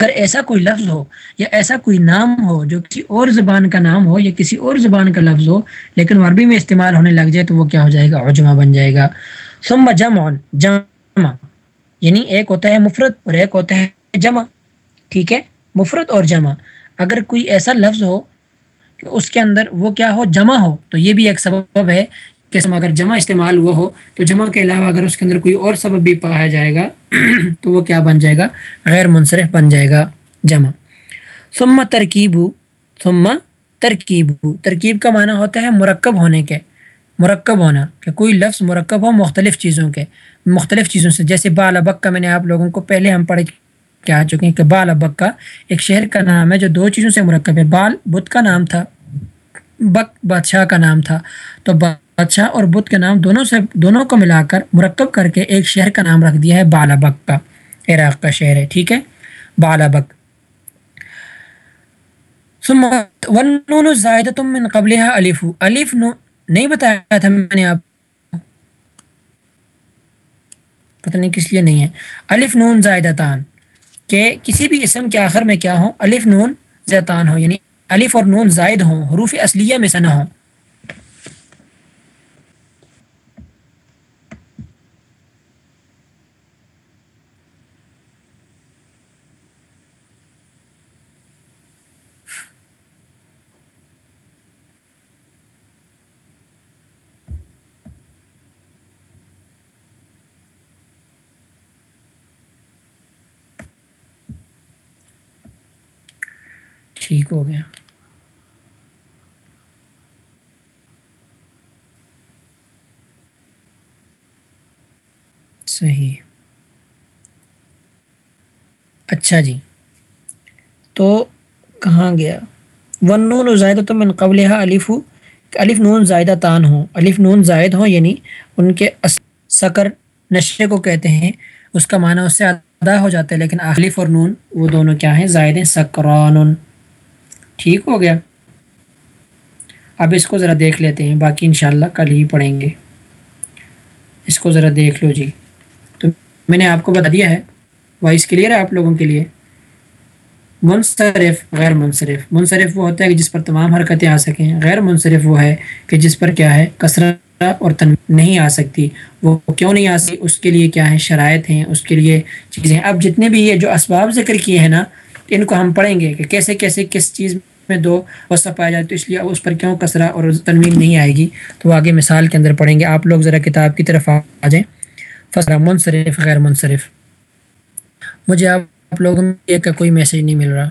اگر ایسا کوئی لفظ ہو یا ایسا کوئی نام ہو جو کسی اور زبان کا نام ہو یا کسی اور زبان کا لفظ ہو، لیکن وہ عربی میں استعمال ہونے لگ جائے، تو وہ کیا ہو جائے گا؟ عجما بن جائے گا۔ ثم جمع جمع۔ یعنی ایک ہوتا ہے مفرد اور ایک ہوتا ہے جمع۔ ٹھیک ہے؟ مفرد اور جمع۔ اگر کوئی ایسا لفظ ہو کہ اس کے اندر وہ کیا ہو، جمع ہو۔ تو یہ بھی ایک سبب ہے کہ اگر جمع استعمال ہوا ہو، تو جمع کے علاوہ اگر اس کے اندر کوئی اور سبب بھی پایا جائے گا، تو وہ کیا بن جائے گا؟ غیر منصرف بن جائے گا۔ جمع۔ ثم ترکیب ثم ترکیب۔ ترکیب کا معنی ہوتا ہے مرکب ہونے کے۔ مرکب ہونا، کہ کوئی لفظ مرکب ہو مختلف چیزوں کے۔ مختلف چیزوں سے، جیسے بال ابک کا میں نے آپ لوگوں کو پہلے ہم پڑھ کے آ چکے ہیں کہ بال ابک کا ایک شہر کا نام ہے جو دو چیزوں سے مرکب ہے، بال بدھ کا نام تھا، بک بادشاہ کا نام تھا۔ تو بادشاہ اور بدھ کے نام دونوں سے، دونوں کو ملا کر مرکب کر کے ایک شہر کا نام رکھ دیا ہے بالا بک کا۔ عراق کا شہر ہے، ٹھیک ہے؟ بالا بک۔ زائد تم من قبل الف الف نو، نہیں بتایا تھا میں نے آپ پتہ نہیں کس لیے نہیں ہے۔ الف نون زائدتان۔ کہ کسی بھی اسم کے آخر میں کیا ہوں؟ الف نون زیتان ہو یعنی الف اور نون زائد ہوں، حروف اصلیہ میں سے نہ ہوں۔ ٹھیک ہو گیا۔ صحیح۔ اچھا جی۔ تو کہاں گیا؟ ون نون و زائدہ تو من قبل الف الف نون زائدہ تان ہوں۔ الف نون زائد ہوں یعنی ان کے سکر نشے کو کہتے ہیں۔ اس کا معنی اس سے ادا ہو جاتا ہے، لیکن الف اور نون وہ دونوں کیا ہیں؟ زائد ہیں سکران ٹھیک ہو گیا۔ اب اس کو ذرا دیکھ لیتے ہیں، باقی انشاءاللہ کل ہی پڑھیں گے۔ اس کو ذرا دیکھ لو جی۔ تو میں نے آپ کو بتا دیا ہے، وائس کلیئر ہے آپ لوگوں کے لیے؟ منصرف، غیر منصرف۔ منصرف وہ ہوتا ہے کہ جس پر تمام حرکتیں آ سکیں۔ غیر منصرف وہ ہے کہ جس پر کیا ہے، کثرت اور تن نہیں آ سکتی۔ وہ کیوں نہیں آ سکتی؟ اس کے لیے کیا ہے شرائط ہیں، اس کے لیے چیزیں۔ اب جتنے بھی یہ جو اسباب ذکر کیے ہیں نا ان کو ہم پڑھیں گے کہ کیسے کیسے کس چیز میں دو وصف پایا جائے تو اس لیے اس پر کیوں کسرا اور تنوین نہیں آئے گی؟ تو آگے مثال کے اندر پڑھیں گے۔ آپ لوگ ذرا کتاب کی طرف آ جائیں۔ فصرہ منصرف، غیر منصرف۔ مجھے آپ لوگوں میں کا کوئی میسج نہیں مل رہا۔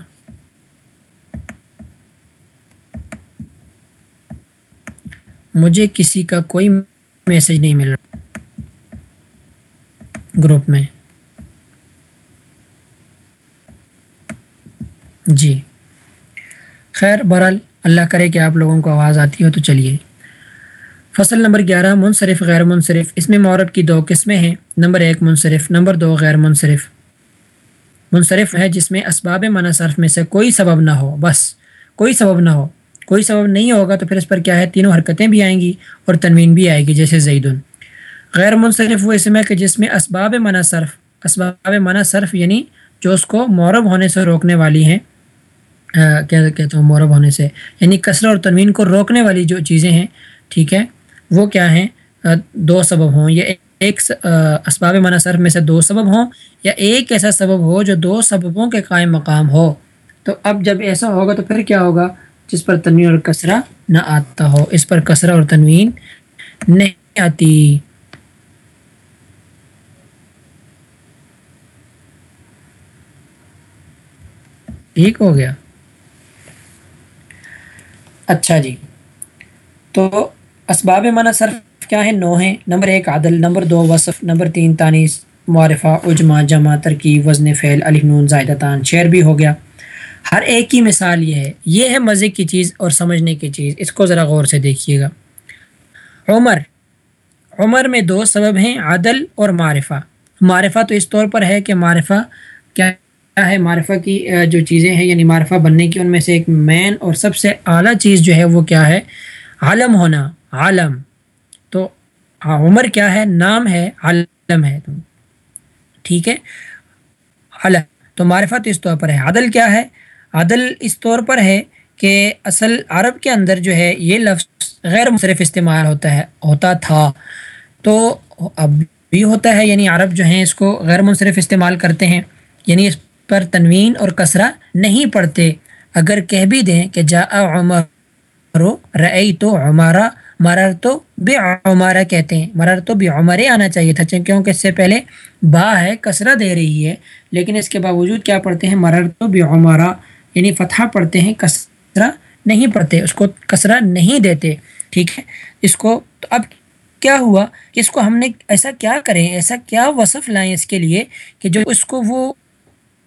مجھے کسی کا کوئی میسج نہیں مل رہا۔ گروپ میں۔ جی۔ خیر برال اللہ کرے کہ آپ لوگوں کو آواز آتی ہو تو چلیے۔ فصل نمبر گیارہ، منصرف، غیر منصرف۔ اس میں مورب کی دو قسمیں ہیں۔ نمبر ایک منصرف، نمبر دو غیر منصرف۔ منصرف ہے جس میں اسباب منع صرف میں سے کوئی سبب نہ ہو، بس۔ کوئی سبب نہ ہو۔ کوئی سبب نہیں ہوگا تو پھر اس پر کیا ہے؟ تینوں حرکتیں بھی آئیں گی اور تنوین بھی آئے گی، جیسے زیدن۔ غیر منصرف وہ اسم ہے کہ جس میں اسباب منع صرف اسباب منع صرف یعنی جو اس کو مورب ہونے سے روکنے والی ہیں۔ کیا کہتا ہوں، مورب ہونے سے۔ یعنی کثر اور تنوین کو روکنے والی جو چیزیں ہیں، ٹھیک ہے، وہ کیا ہیں؟ دو سبب ہوں۔ یا ایک اسباب منع صرف میں سے دو سبب ہوں، یا ایک ایسا سبب ہو جو دو سببوں کے قائم مقام ہو۔ تو اب جب ایسا ہوگا تو پھر کیا ہوگا؟ جس پر تنوین اور کثرہ نہ آتا ہو، اس پر کثرہ اور تنوین نہیں آتی۔ ٹھیک ہو گیا۔ اچھا جی۔ تو اسباب منع صرف کیا ہیں؟ نو ہیں۔ نمبر ایک، عدل۔ نمبر دو، وصف۔ نمبر تین تانیس معرفہ، اجماع، جمع، ترکیب، وزن فعل علی نون زائدتان شعر بھی ہو گیا۔ ہر ایک کی مثال یہ ہے۔ یہ ہے مزے کی چیز اور سمجھنے کی چیز۔ اس کو ذرا غور سے دیکھیے گا۔ عمر۔ عمر میں دو سبب ہیں، عدل اور معرفہ۔ معرفہ تو اس طور پر ہے کہ معرفہ کیا ہے معرفہ کی جو چیزیں ہیں یعنی معرفہ بننے کی، ان میں سے ایک مین اور سب سے اعلیٰ چیز جو ہے وہ کیا ہے؟ عالم ہونا عالم تو عمر کیا ہے؟ نام ہے عالم ہے۔ ٹھیک ہے؟ عالم تو معرفت اس طور پر ہے۔ عدل کیا ہے؟ عدل اس طور پر ہے کہ اصل عرب کے اندر جو ہے یہ لفظ غیر مصرف استعمال ہوتا ہے، ہوتا تھا۔ تو اب بھی ہوتا ہے یعنی عرب جو ہیں اس کو غیر منصرف استعمال کرتے ہیں۔ یعنی اس پر تنوین اور کسرہ نہیں پڑھتے۔ اگر کہہ بھی دیں کہ جا عمر رو رئی تو عمارہ، مرر تو بے عمارہ کہتے ہیں۔ مرر تو بے عمرے آنا چاہیے تھا کیونکہ اس سے پہلے با ہے کسرہ دے رہی ہے۔ لیکن اس کے باوجود کیا پڑھتے ہیں؟ مرر تو بے عمارہ یعنی فتحہ پڑھتے ہیں کسرہ نہیں پڑھتے، اس کو کسرہ نہیں دیتے۔ ٹھیک ہے؟ اس کو تو اب کیا ہوا کہ اس کو ہم نے ایسا کیا کریں، ایسا کیا وصف لائیں اس کے لیے کہ جو اس کو وہ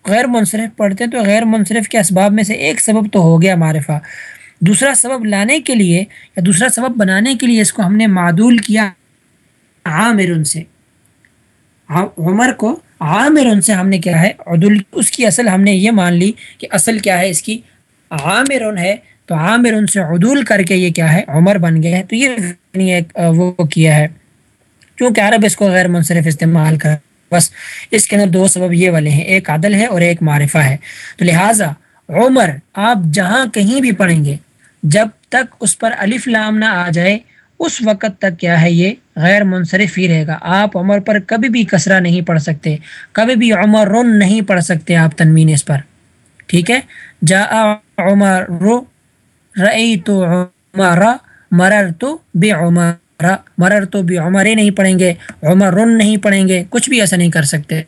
غیر منصرف پڑھتے ہیں تو غیر منصرف کے اسباب میں سے ایک سبب تو ہو گیا معرفہ۔ دوسرا سبب لانے کے لیے یا دوسرا سبب بنانے کے لیے اس کو ہم نے معدول کیا عامر ان سے عمر کو عامر ان سے ہم نے کیا ہے؟ عدل اس کی اصل ہم نے یہ مان لی کہ اصل کیا ہے؟ اس کی عامر ہے۔ تو عامر ان سے عدول کر کے یہ کیا ہے؟ عمر بن گئے ہیں۔ تو یہ وہ کیا ہے؟ کیونکہ عرب اس کو غیر منصرف استعمال کر بس اس کے اندر دو سبب یہ والے ہیں، ایک عدل ہے اور ایک معرفہ ہے۔ تو لہٰذا عمر آپ جہاں کہیں بھی پڑھیں گے، جب تک اس پر الف لام نہ آ جائے، اس وقت تک کیا ہے یہ غیر منصرف ہی رہے گا۔ آپ عمر پر کبھی بھی کسرہ نہیں پڑھ سکتے، کبھی بھی عمر رن نہیں پڑھ سکتے آپ تنوین اس پر۔ ٹھیک ہے؟ جا عمر رو رئی تو عمر مرر تو بے عمر مرر تو بے عمرے نہیں پڑھیں گے عمر رن نہیں پڑھیں گے، کچھ بھی ایسا نہیں کر سکتے۔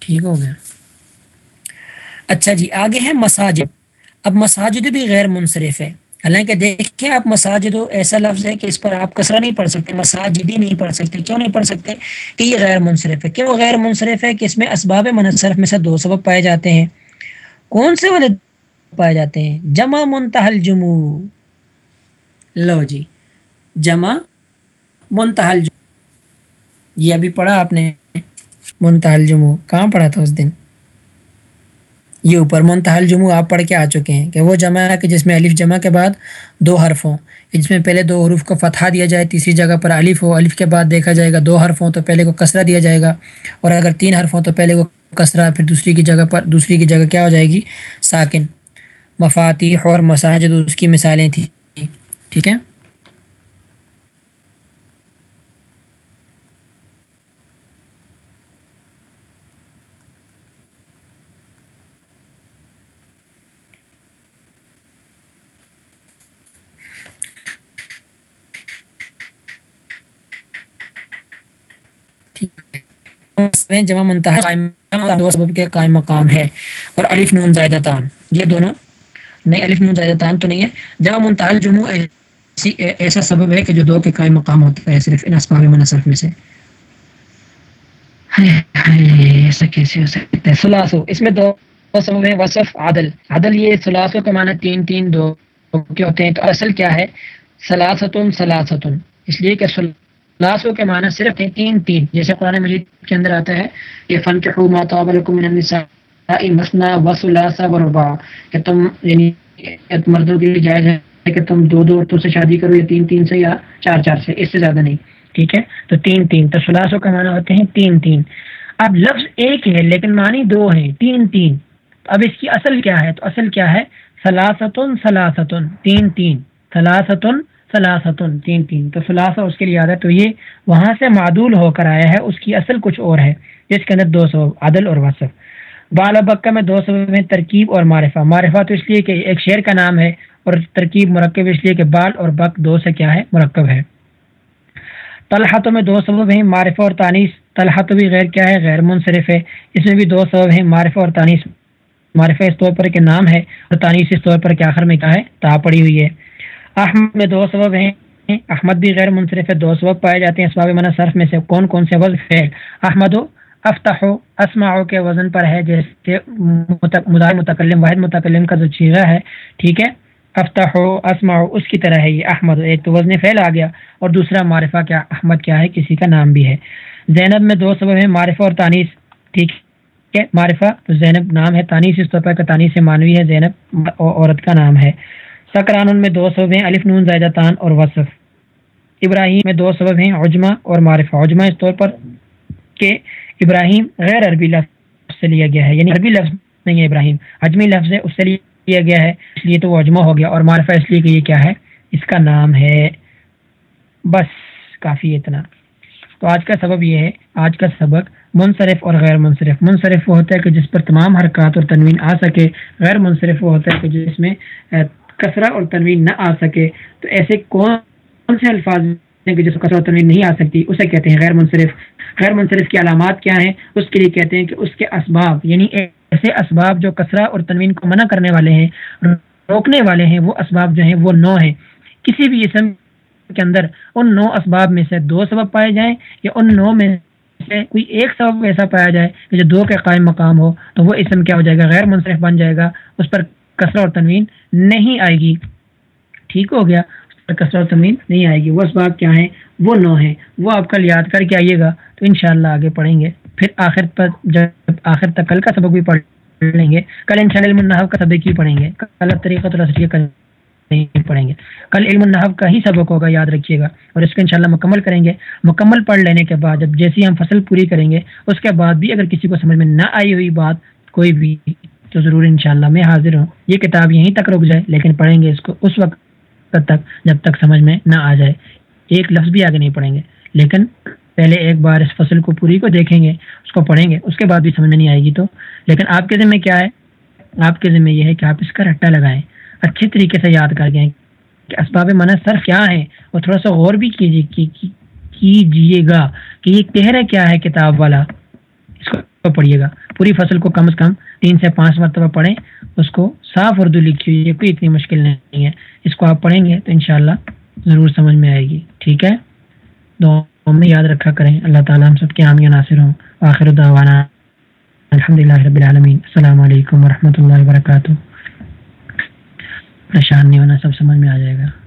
ٹھیک ہو گیا۔ اچھا جی آگے ہے مساجد۔ اب مساجد بھی غیر منصرف ہے۔ حالانکہ دیکھیں آپ مساجد، ایسا لفظ ہے کہ اس پر آپ کسرہ نہیں پڑھ سکتے، مساجد ہی نہیں پڑھ سکتے۔ کیوں نہیں پڑھ سکتے کہ یہ غیر منصرف ہے؟ کیوں غیر منصرف ہے کہ اس میں اسباب منصرف میں سے دو سبب پائے جاتے ہیں۔ کون سے والے پائے جاتے ہیں؟ جمع منتحل جمو لو جی جمع منتحل جمع یہ ابھی پڑھا آپ نے منتحل جموں کہاں پڑھا تھا اس دن؟ یہ اوپر منتحل جموں آپ پڑھ کے آ چکے ہیں کہ وہ جمع ہے کہ جس میں الف جمع کے بعد دو حرف ہوں جس میں پہلے دو حروف کو فتحہ دیا جائے، تیسری جگہ پر الف ہو الف کے بعد دیکھا جائے گا دو حرف ہوں تو پہلے کو کسرہ دیا جائے گا، اور اگر تین حرف ہوں تو پہلے کو کسرہ، پھر دوسری کی جگہ پر، دوسری کی جگہ کیا ہو جائے گی؟ ساکن۔ مفاتی اور مساجد اس کی مثالیں تھیں۔ ٹھیک ہے؟ جمع منتہا دو سبب کے قائم مقام ہے اور الف نون زائدہ تان۔ یہ دونوں نہیں، الف نون زائدہ تان تو نہیں ہے۔ جمع منتحل جمع ایسا سبب ہے کہ جو دو کے قائم مقام ہوتا ہے صرف ان اسباب منصرف میں سے۔ ایسا کیسے ہو سکتا ہے؟ سلاسو اس میں دو سبب ہیں، وصف عادل عادل یہ سلاسو کا معنی تین تین دو کے ہوتے ہیں۔ تو اصل کیا ہے؟ سلاستن سلاستن اس لیے کہ سلاسو لاسو کے معنی صرف ہیں تین تین، جیسے قرآن مجید کے اندر آتا ہے کہ فن کے من النساء مسنا وسلاسا وربا کہ تم یعنی مردوں کے لیے جائز ہے کہ تم دو دو عورتوں سے شادی کرو، یا تین تین سے یا چار چار سے، اس سے زیادہ نہیں، ٹھیک ہے؟ تو تین تین، تو سلاسوں کا معنی ہوتے ہیں تین تین۔ اب لفظ ایک ہے، لیکن معنی دو ہیں، تین تین۔ اب اس کی اصل کیا ہے؟ تو اصل کیا ہے؟ سلاستن سلاستن تین تین۔ سلاستن سلاستن تین تین۔ تو سلاسہ اس کے لیے یاد ہے، تو یہ وہاں سے معدول ہو کر آیا ہے، اس کی اصل کچھ اور ہے، جس کے اندر دو سبب عدل اور وصف۔ بال بکہ میں دو سبب ہیں ترکیب اور معرفہ۔ معرفہ تو اس لیے کہ ایک شعر کا نام ہے اور ترکیب مرکب اس لیے کہ بال اور بک دو سے کیا ہے، مرکب ہے۔ طلحتوں میں دو سبب ہیں معرفہ اور تانیس طلحت بھی غیر کیا ہے، غیر منصرف ہے۔ اس میں بھی دو سبب ہیں معرفہ اور تانیس معرفہ اس طور پر کہ نام ہے اور تانیس اس طور پر کہ آخر میں کیا ہے، تا پڑی ہوئی ہے۔ احمد میں دو سبب ہیں۔ احمد بھی غیر منصرف ہے، دو سبب پائے جاتے ہیں۔ اسباب منع صرف میں سے کون کون سے وزن فعل؟ احمد و افتح و اسماء کے وزن پر ہے، جیسے مدار متکلم، واحد متکلم کا جو چیزہ ہے، ٹھیک ہے؟ افتح و اسماء اس کی طرح ہے یہ احمد۔ ایک تو وزن فعل آ گیا اور دوسرا معرفہ کیا، احمد کیا ہے، کسی کا نام بھی ہے۔ زینب میں دو سبب ہیں، معرفہ اور تانیس ٹھیک ہے؟ معرفہ، تو زینب نام ہے تانیس اس طور پر تانیس سے مانوی ہے، زینب عورت کا نام ہے۔ سکران میں دو سبب ہیں، الف نون، زائدہ تان اور وصف۔ ابراہیم میں دو سبب ہیں، عجمہ اور معرفہ۔ عجمہ اس طور پر کہ ابراہیم غیر عربی لفظ سے لیا گیا ہے یعنی عربی لفظ نہیں ہے ابراہیم۔ اجمی لفظ ہے، اس سے لیا گیا ہے، اس لیے تو وہ اجمہ ہو گیا۔ اور معرفہ اس لیے کہ یہ کیا ہے، اس کا نام ہے۔ بس، کافی اتنا۔ تو آج کا سبب یہ ہے، آج کا سبق منصرف اور غیر منصرف۔ منصرف وہ ہوتا ہے کہ جس پر تمام حرکات اور تنوین آ سکے، غیر منصرف وہ ہوتا ہے کہ جس میں کثرہ اور تنوین نہ آ سکے، تو ایسے کون سے الفاظ ہیں کہ جس کو کثرہ اور تنوین نہیں آ سکتی؟ اسے کہتے ہیں غیر منصرف۔ غیر منصرف کی علامات کیا ہیں؟ اس کے لیے کہتے ہیں کہ اس کے اسباب یعنی ایسے اسباب جو کثرہ اور تنوین کو منع کرنے والے ہیں، روکنے والے ہیں، وہ اسباب جو ہیں، وہ نو ہیں۔ کسی بھی اسم کے اندر ان نو اسباب میں سے دو سبب پائے جائیں یا ان نو میں سے کوئی ایک سبب ایسا پایا جائے کہ جو دو کے قائم مقام ہو، تو وہ اسم کیا ہو جائے گا؟ غیر منصرف بن جائے گا۔ اس پر کثرہ اور تنوین نہیں آئے گی۔ ٹھیک ہو گیا اس کثرہ اور تنوین نہیں آئے گی۔ وہ اسباب کیا ہیں، وہ نو ہیں۔ وہ آپ کل یاد کر کے آئیے گا تو انشاءاللہ آگے پڑھیں گے۔ پھر آخر پر جب آخر تک کل کا سبق بھی پڑھ لیں گے، کل ان شاء اللہ کا سبق بھی پڑھیں گے۔ کل طریقہ نہیں پڑھیں گے۔ کل علم النحب کا ہی سبق ہوگا، یاد رکھیے گا۔ اور اس کو انشاءاللہ مکمل کریں گے۔ مکمل پڑھ لینے کے بعد جب جیسی ہم فصل پوری کریں گے، اس کے بعد بھی اگر کسی کو سمجھ میں نہ آئی ہوئی بات، کوئی بھی تو ضرور انشاءاللہ میں حاضر ہوں۔ یہ کتاب یہیں تک رک جائے، لیکن پڑھیں گے اس کو اس وقت تک، جب تک سمجھ میں نہ آ جائے۔ ایک لفظ بھی آگے نہیں پڑھیں گے، لیکن پہلے ایک بار اس فصل کو پوری کو دیکھیں گے، اس کو پڑھیں گے، اس کے بعد بھی سمجھ میں نہیں آئے گی تو۔ لیکن آپ کے ذمہ کیا ہے؟ آپ کے ذمہ یہ ہے کہ آپ اس کا رٹا لگائیں، اچھے طریقے سے یاد کر گئے کہ اسباب منع صرف کیا ہے وہ تھوڑا سا غور بھی کیجیے کیجیے گا کہ یہ کہہ رہے کیا ہے کتاب والا، اس کو پڑھیے گا۔ پوری فصل کو کم از کم تین سے پانچ مرتبہ پڑھیں، اس کو صاف اردو لکھی ہوئی کوئی اتنی مشکل نہیں ہے۔ اس کو آپ پڑھیں گے تو انشاءاللہ ضرور سمجھ میں آئے گی۔ ٹھیک ہے؟ دو میں یاد رکھا کریں۔ اللہ تعالیٰ ہم سب کے عامیہ ناصر ہوں۔ آخر دعوانا الحمد للہ رب العالمین۔ السلام علیکم ورحمۃ اللہ وبرکاتہ۔ پریشان نہیں ہونا، سب سمجھ میں آ جائے گا۔